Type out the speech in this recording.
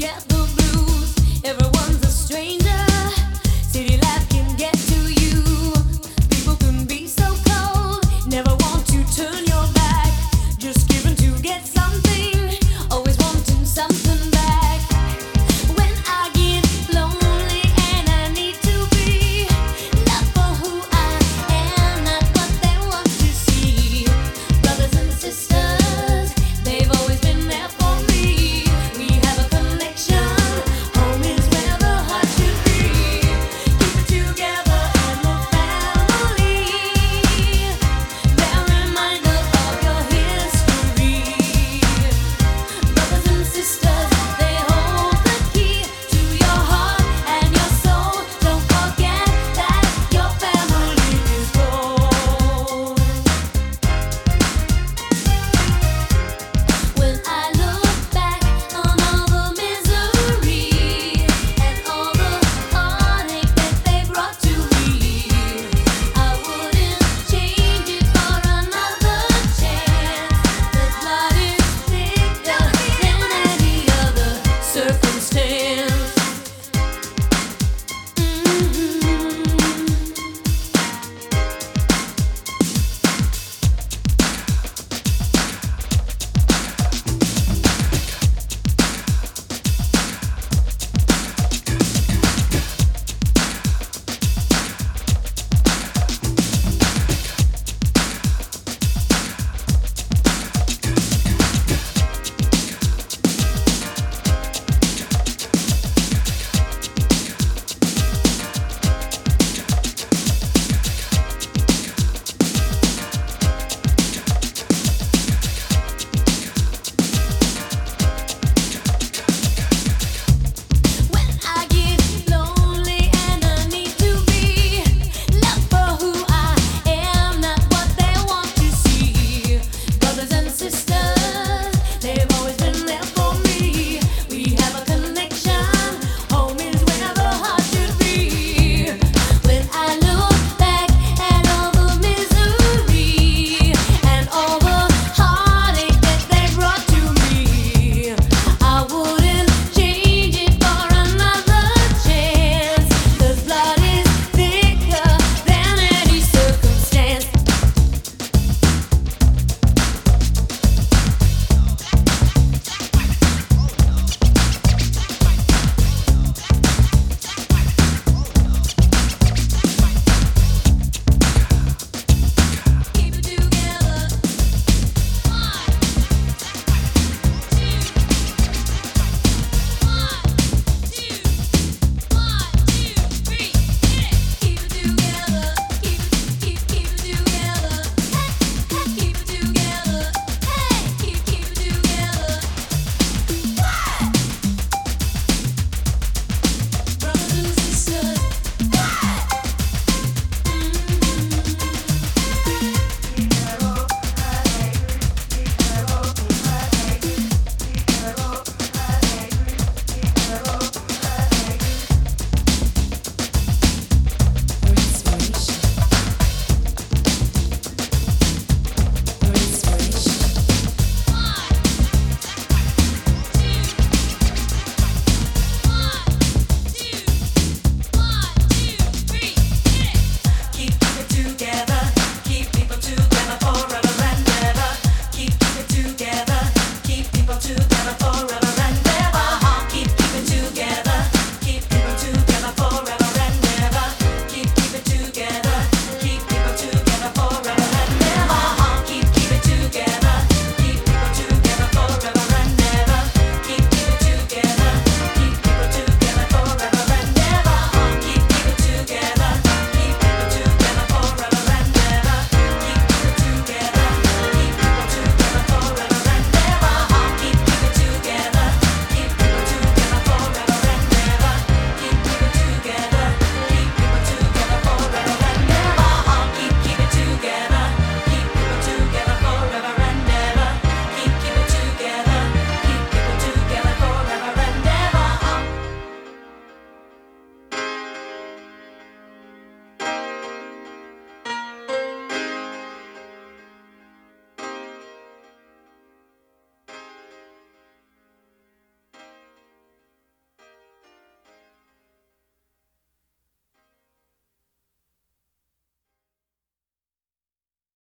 together.